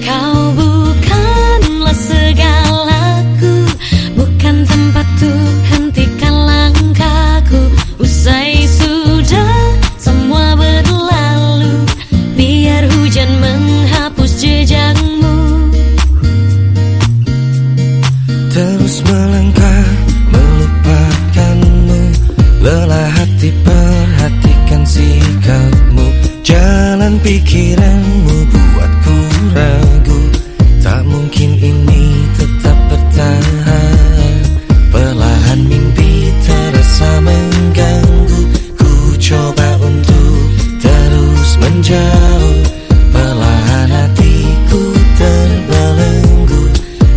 Kau bukanlah segalaku Bukan tempat tuh hentikan langkahku. Usai sudah semua berlalu Biar hujan menghapus jejakmu Terus melangkah melupakanmu. Lelah hati perhatikan sikapmu. Jalan pikiranmu buatku ragu jauh Perlahan hatiku terbelenggu.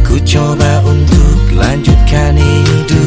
Ku coba untuk lanjutkan hidup.